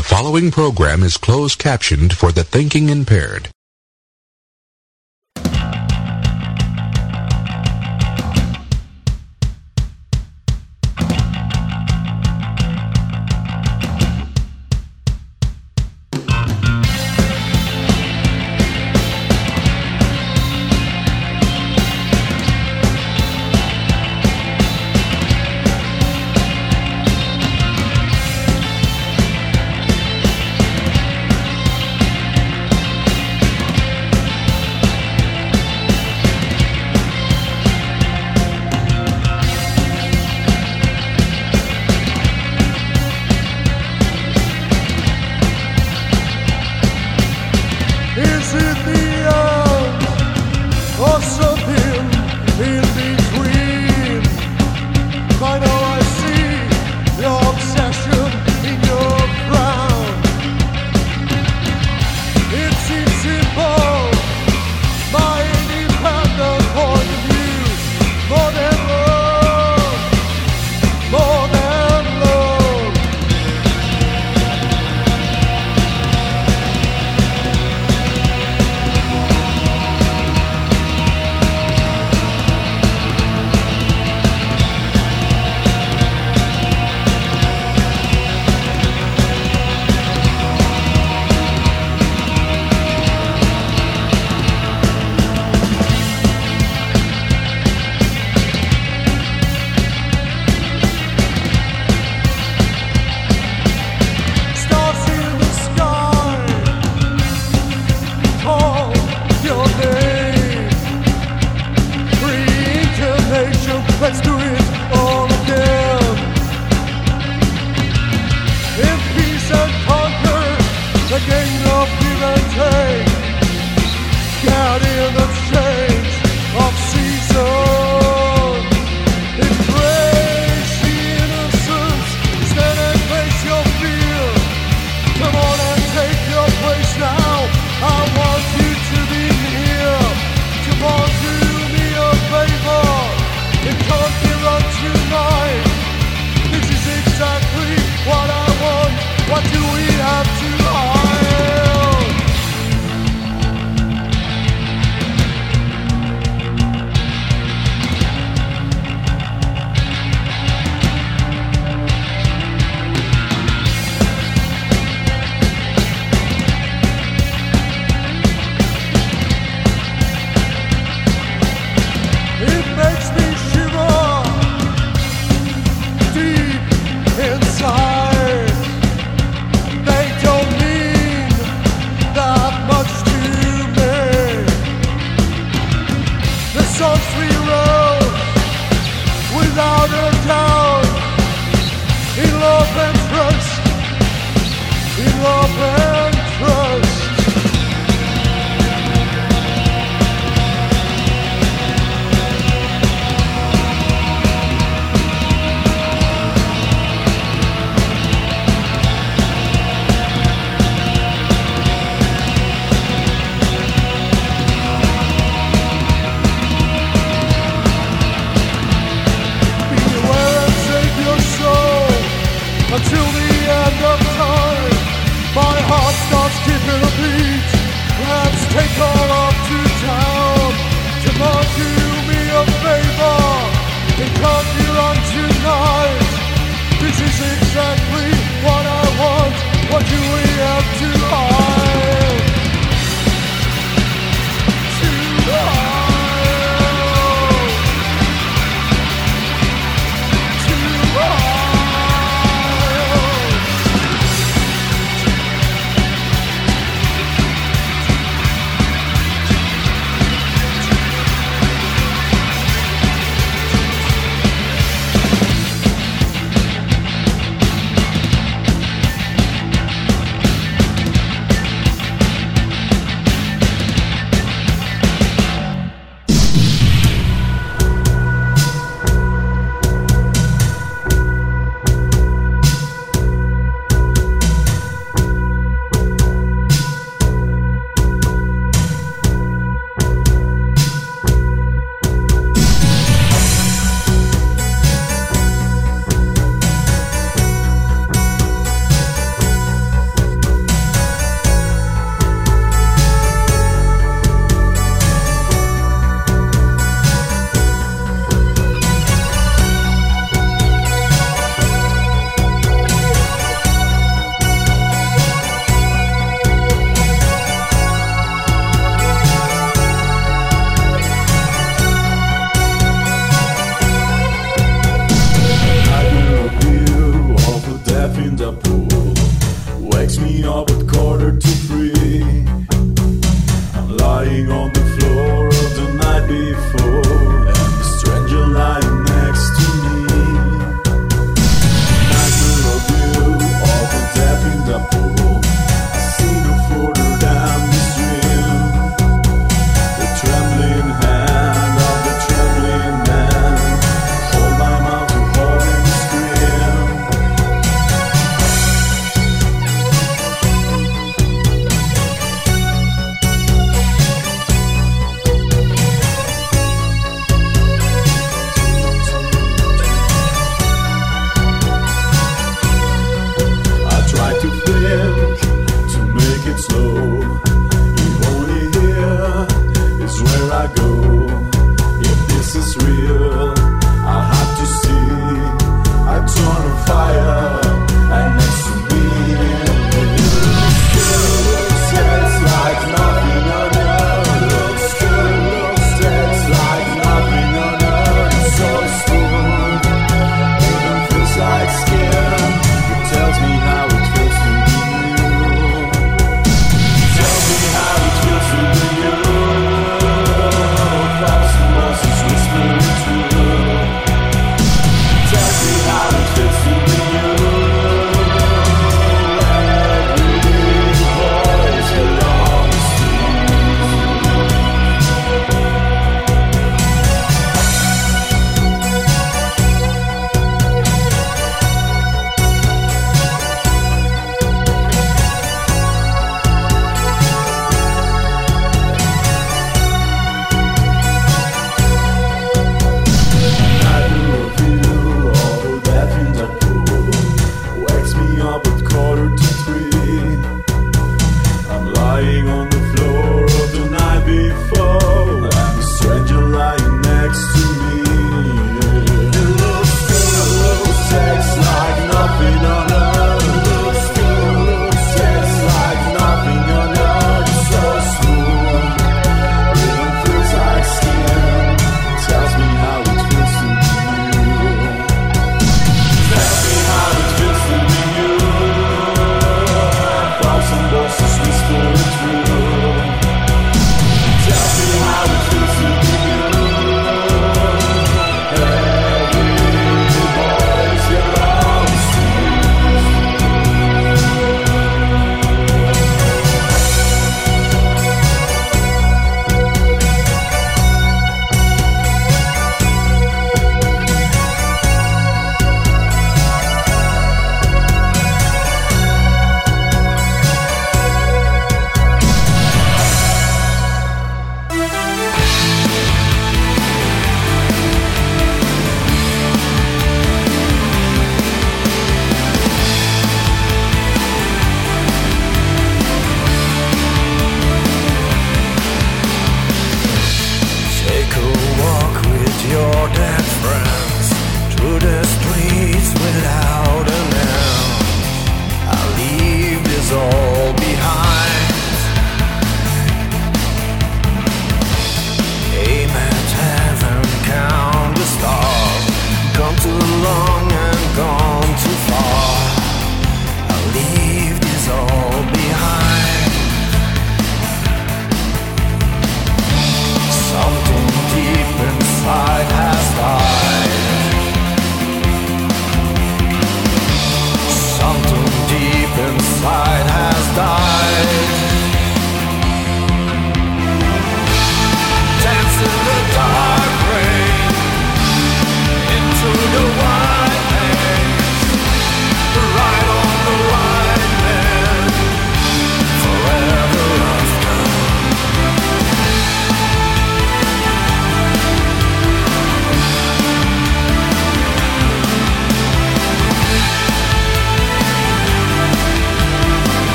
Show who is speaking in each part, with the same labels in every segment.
Speaker 1: The following program is closed captioned for the thinking impaired.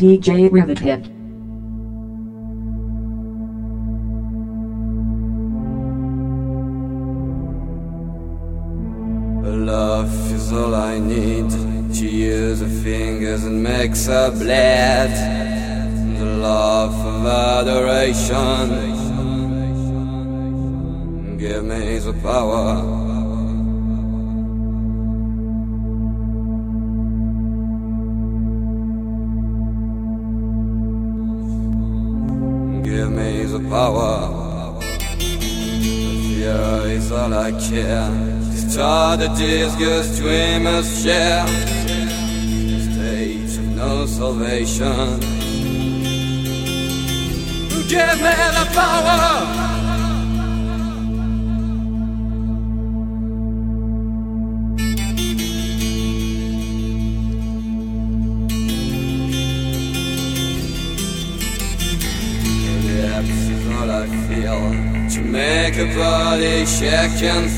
Speaker 2: DJ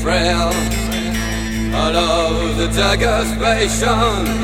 Speaker 2: frail. I love the dagger's passion.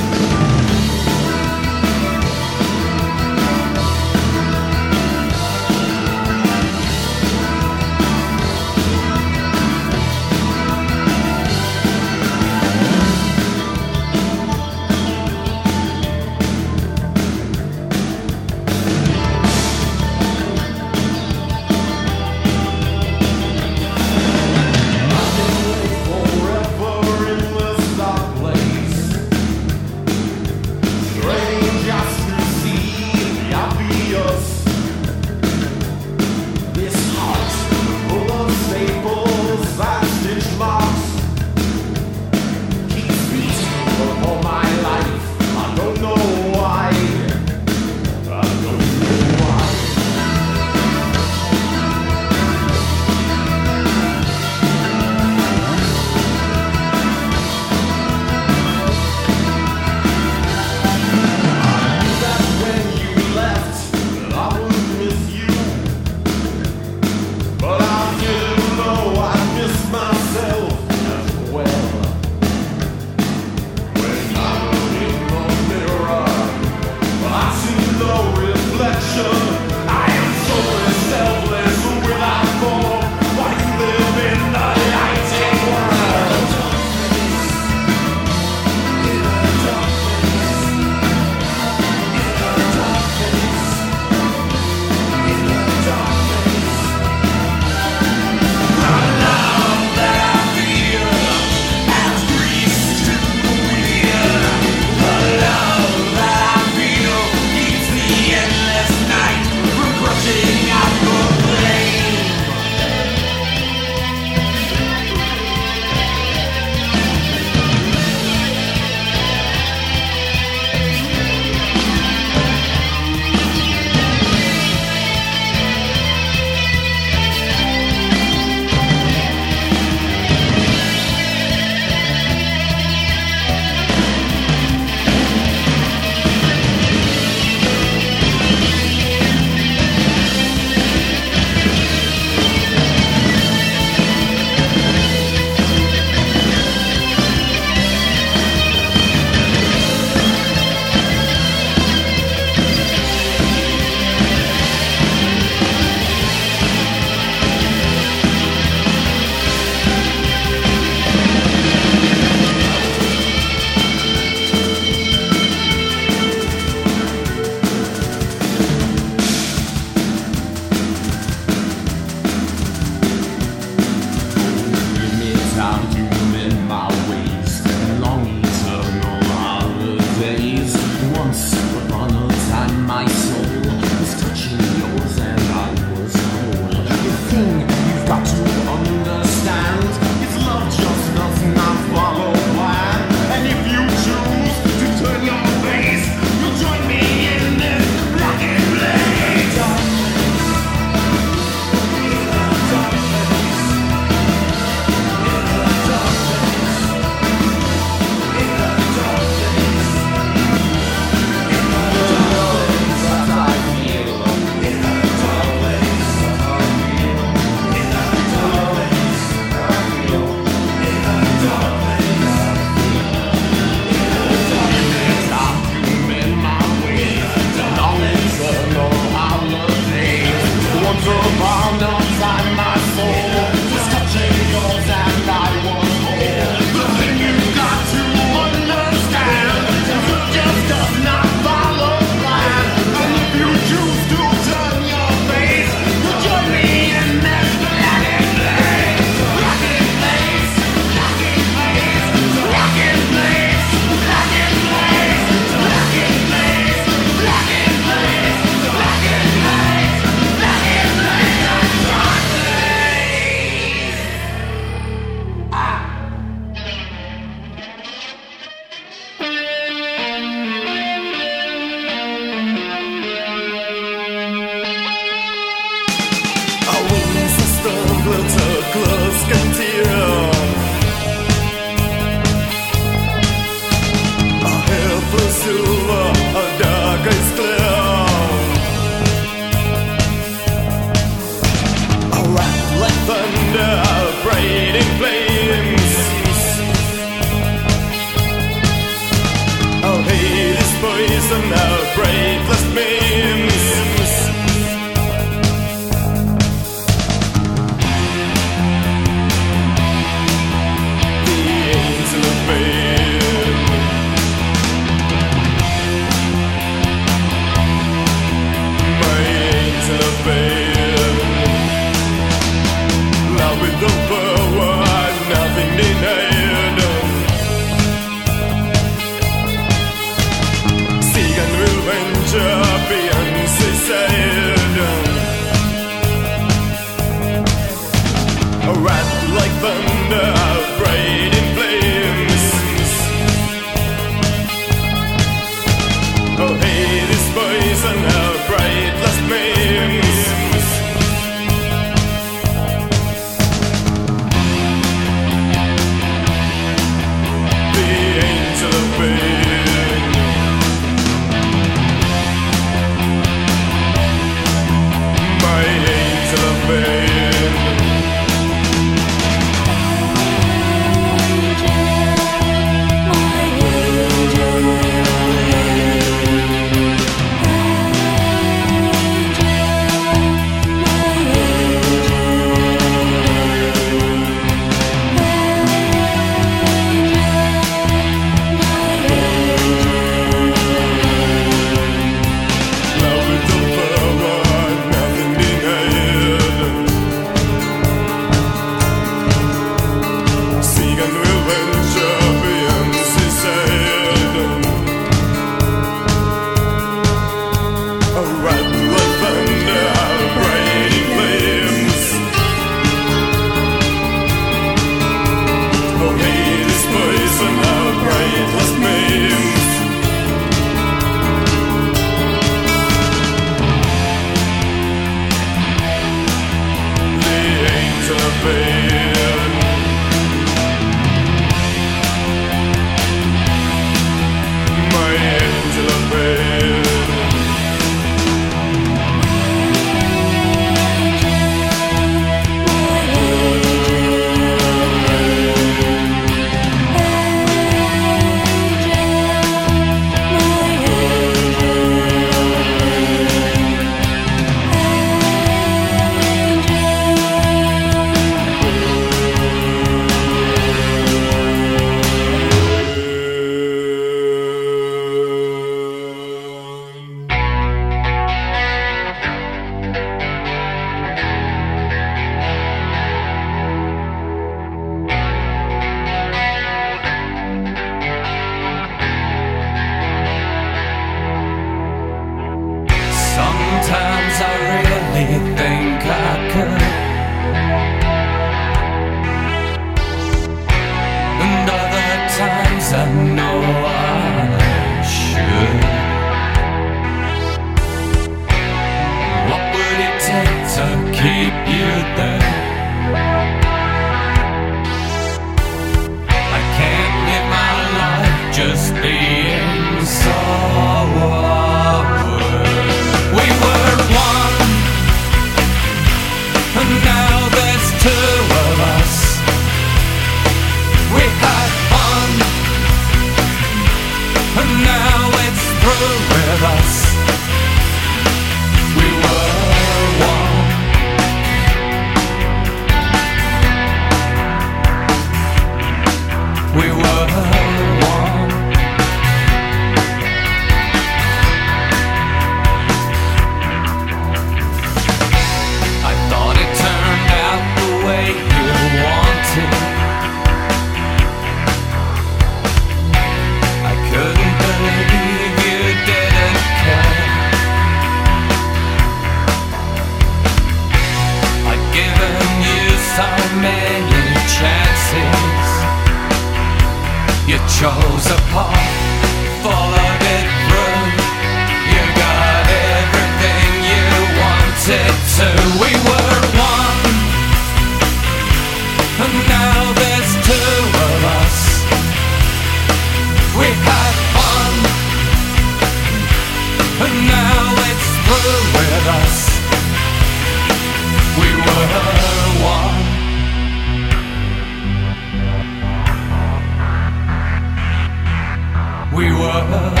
Speaker 3: world.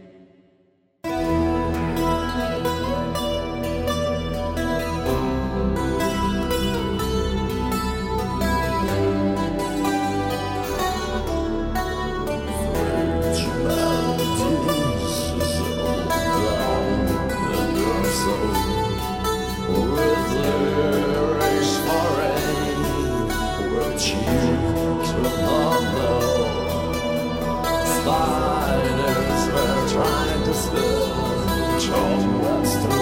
Speaker 4: Show.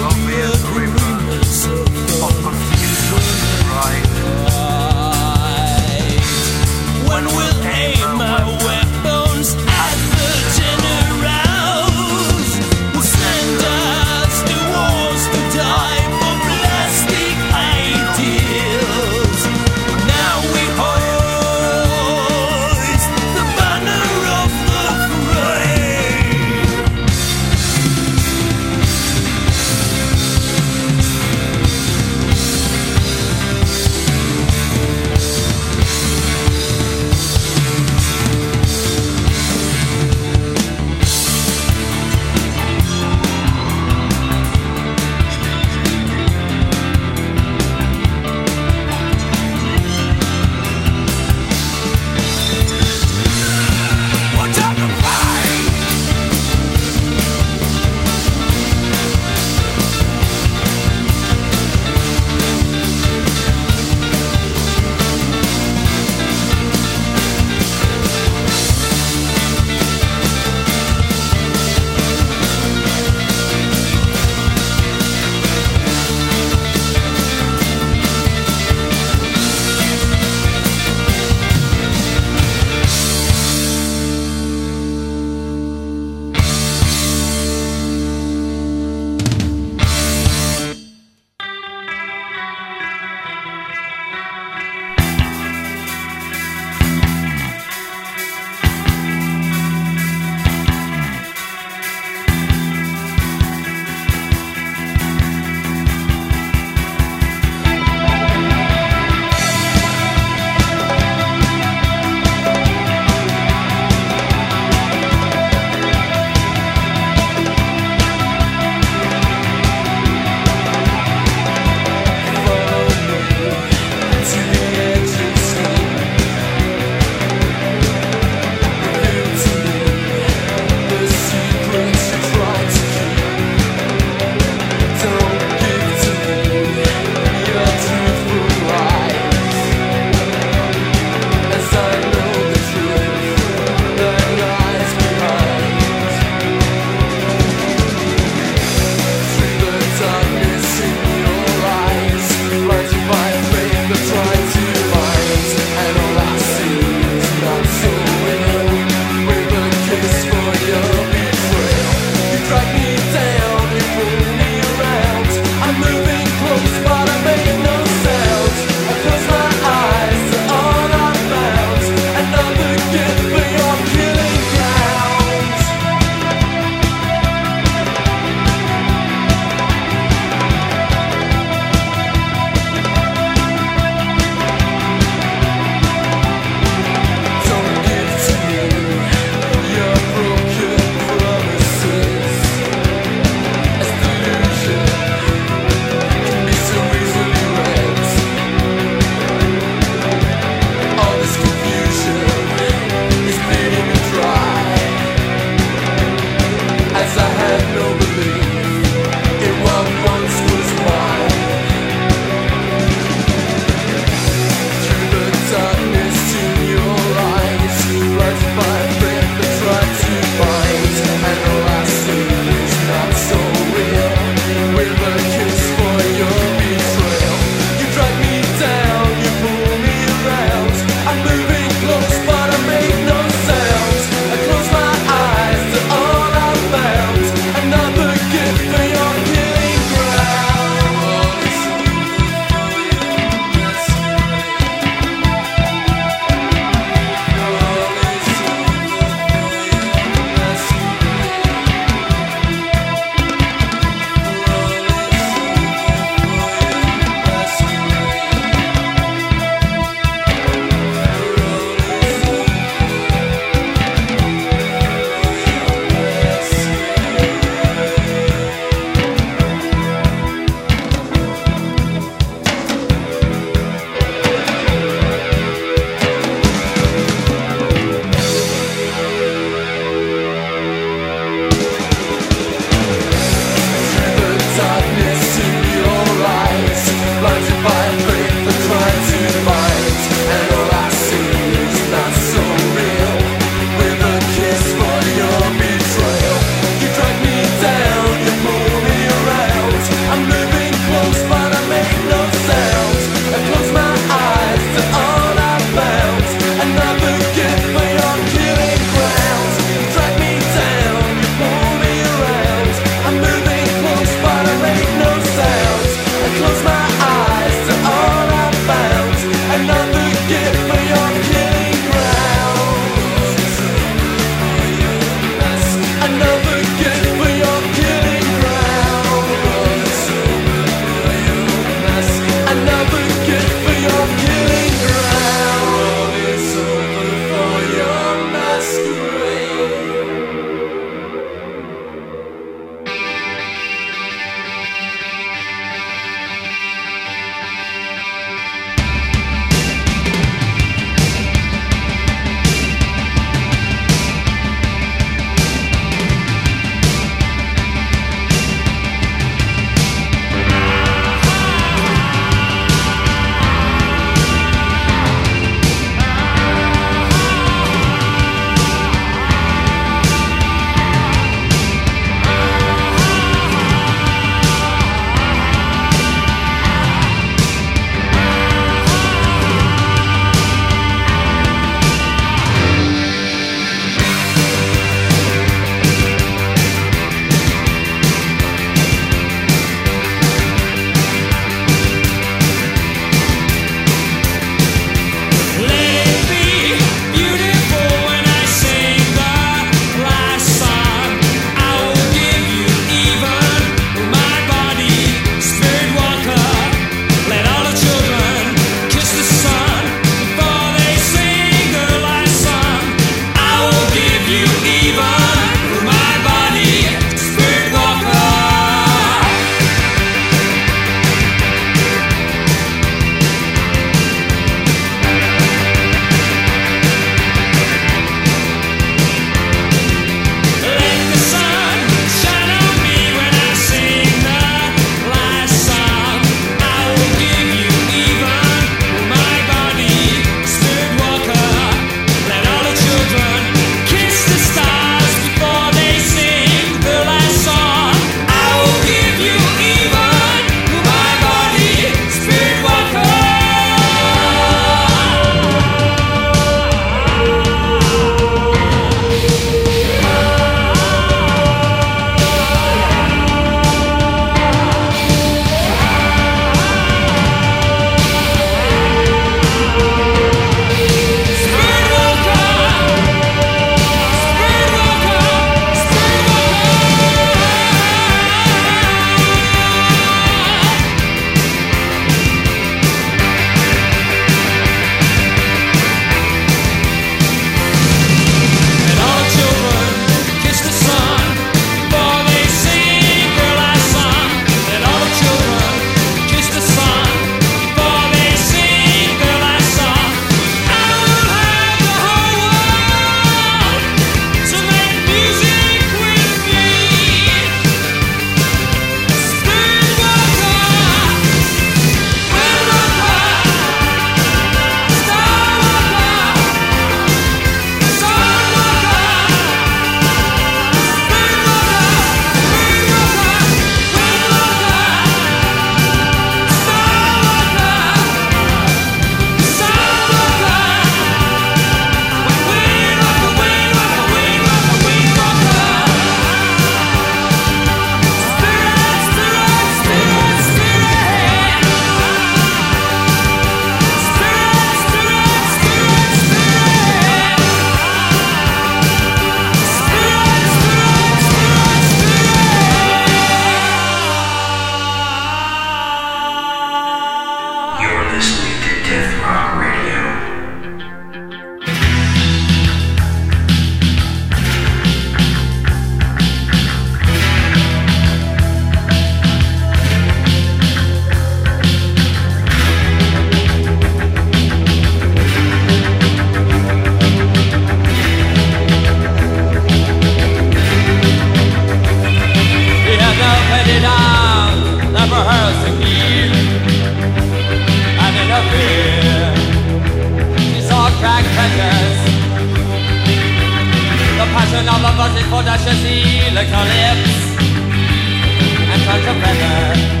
Speaker 4: And
Speaker 5: touch her feather.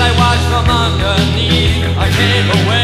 Speaker 5: I watched from underneath, I came aware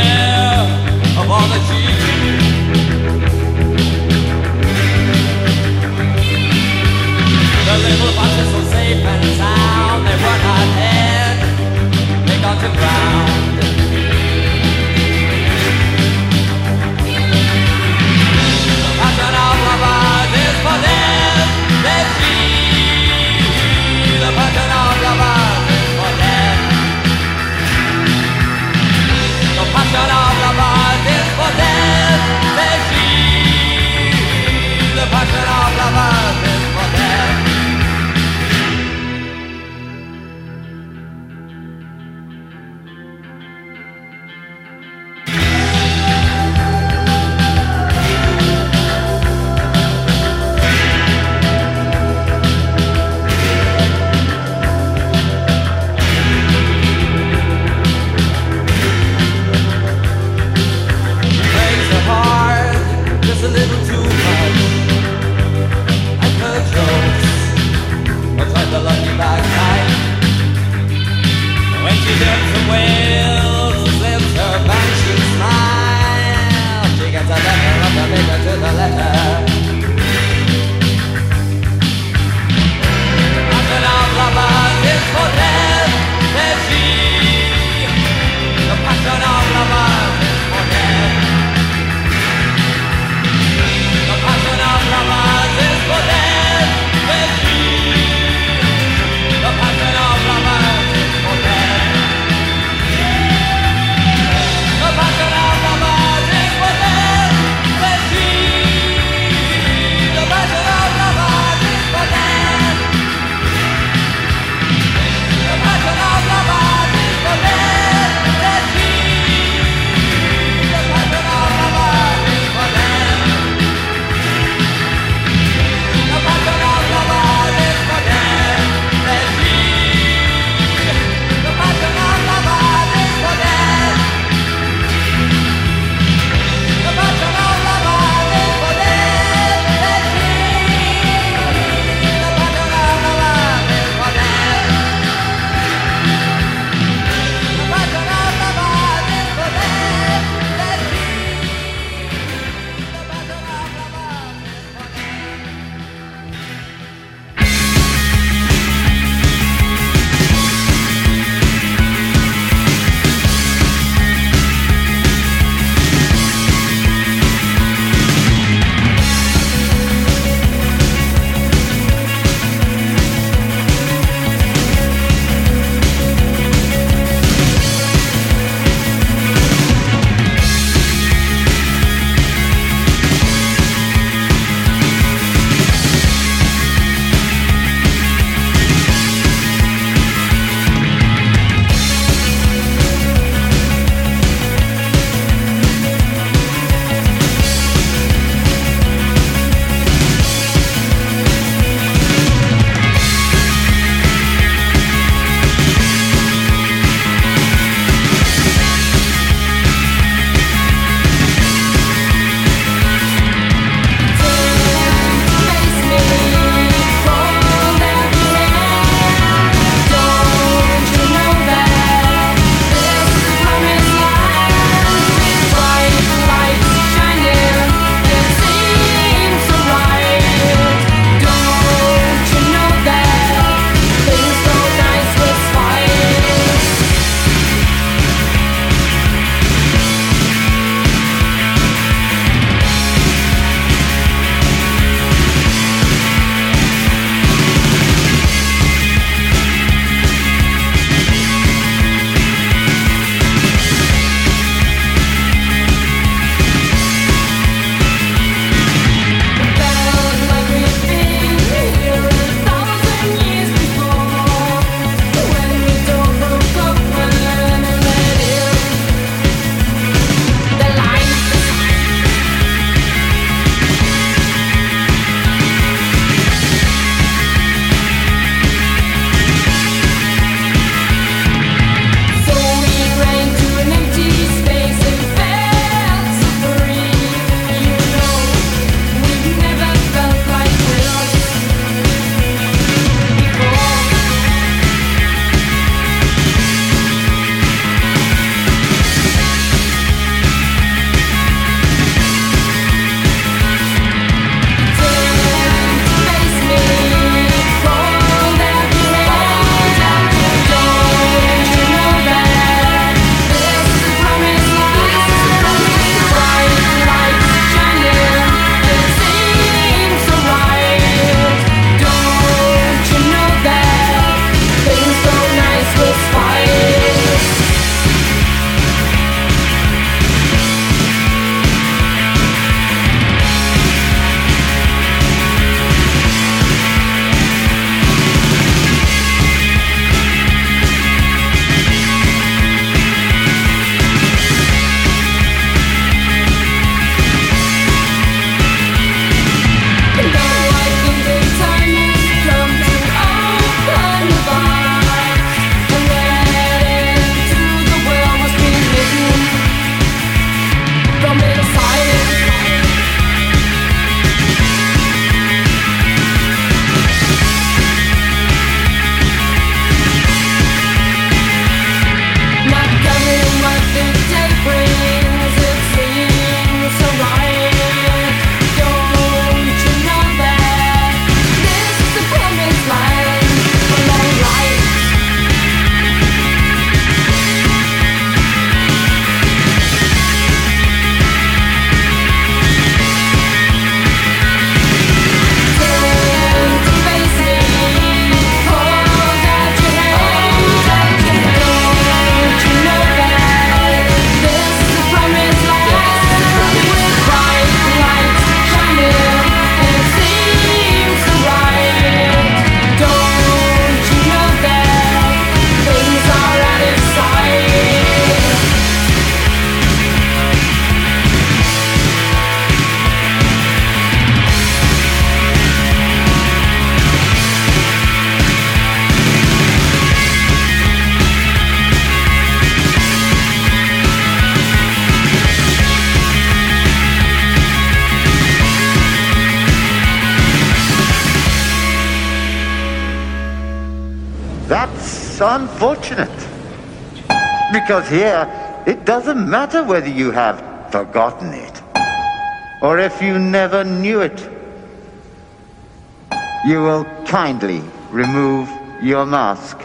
Speaker 6: unfortunate. Because here, it doesn't matter whether you have forgotten it or if you never knew it. You will kindly remove your mask.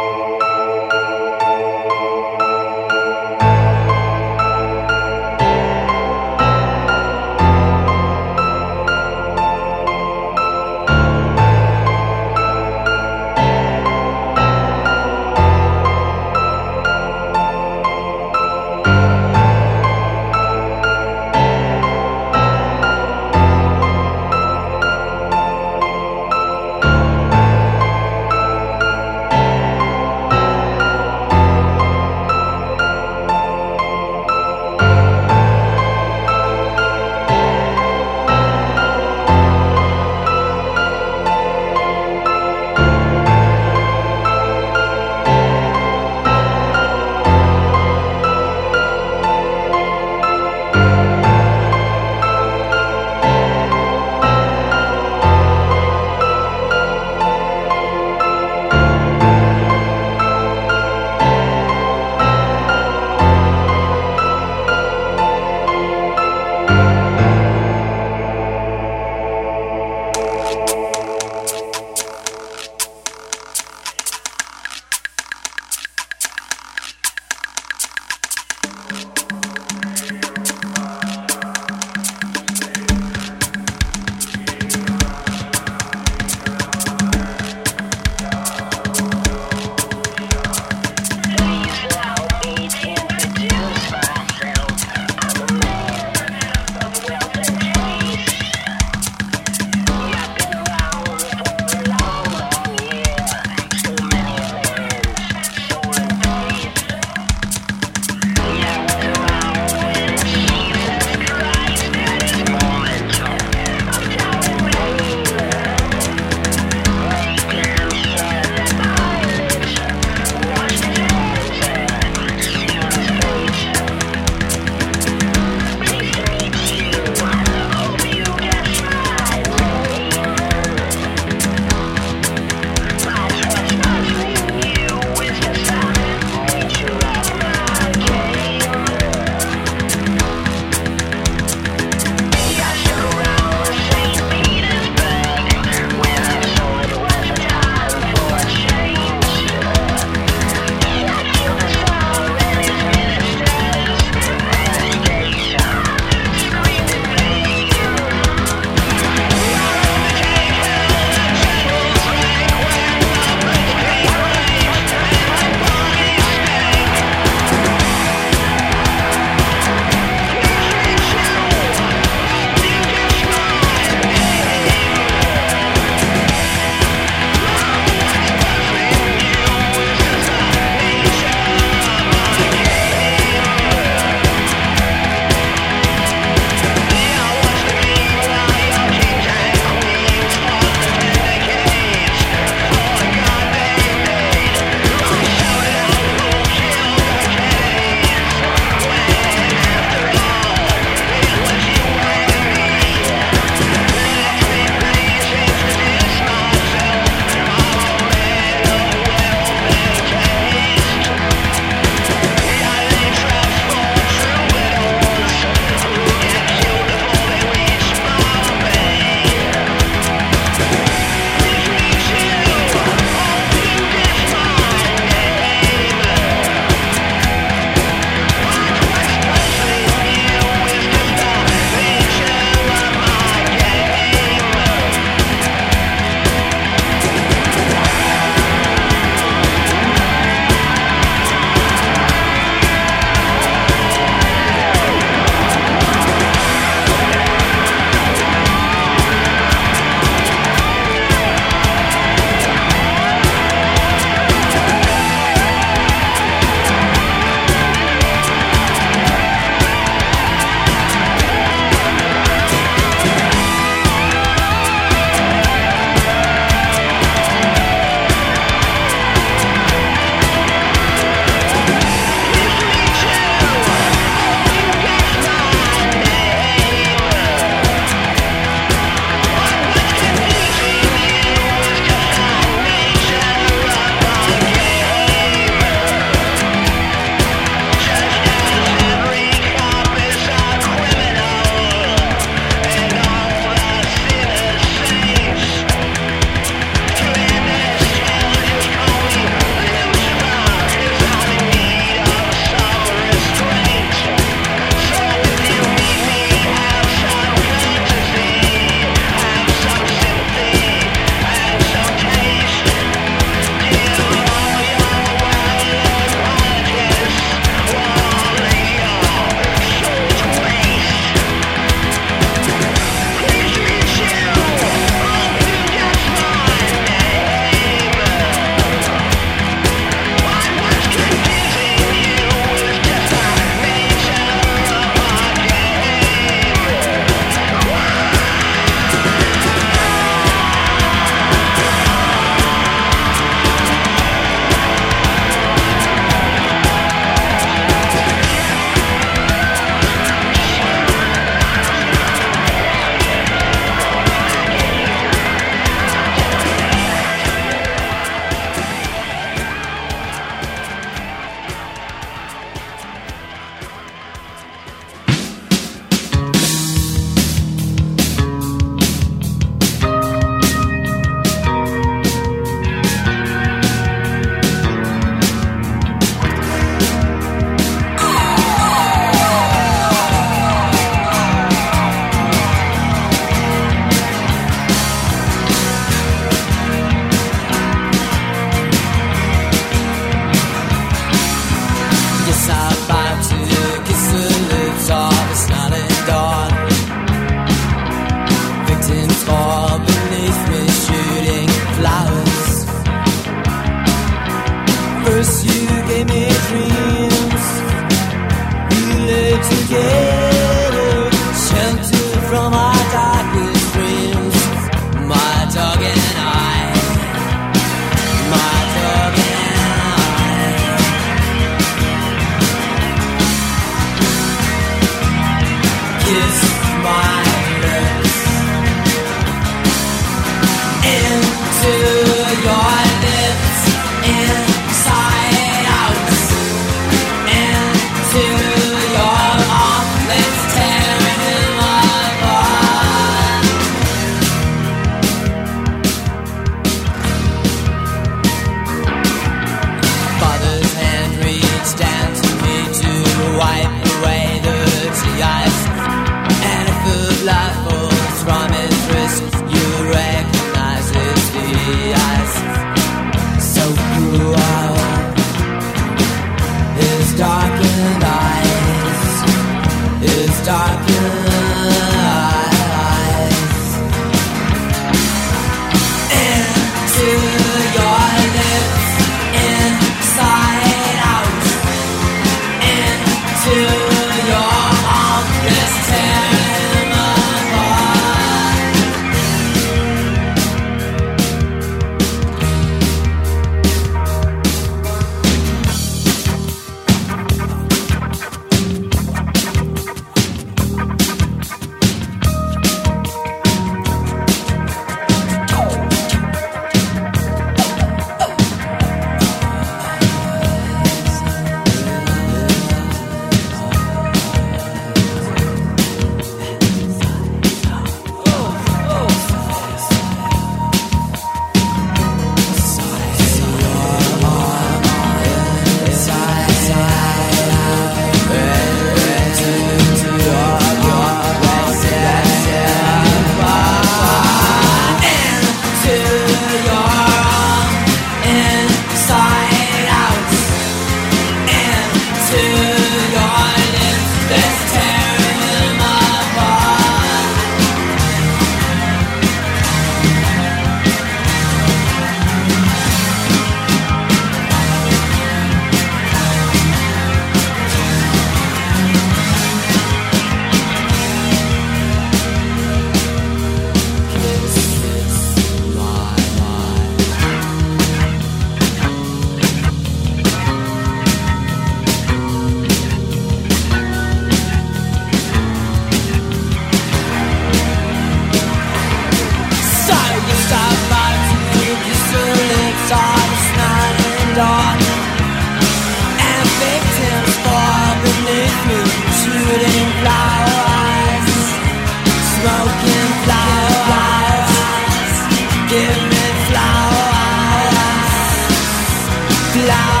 Speaker 2: loud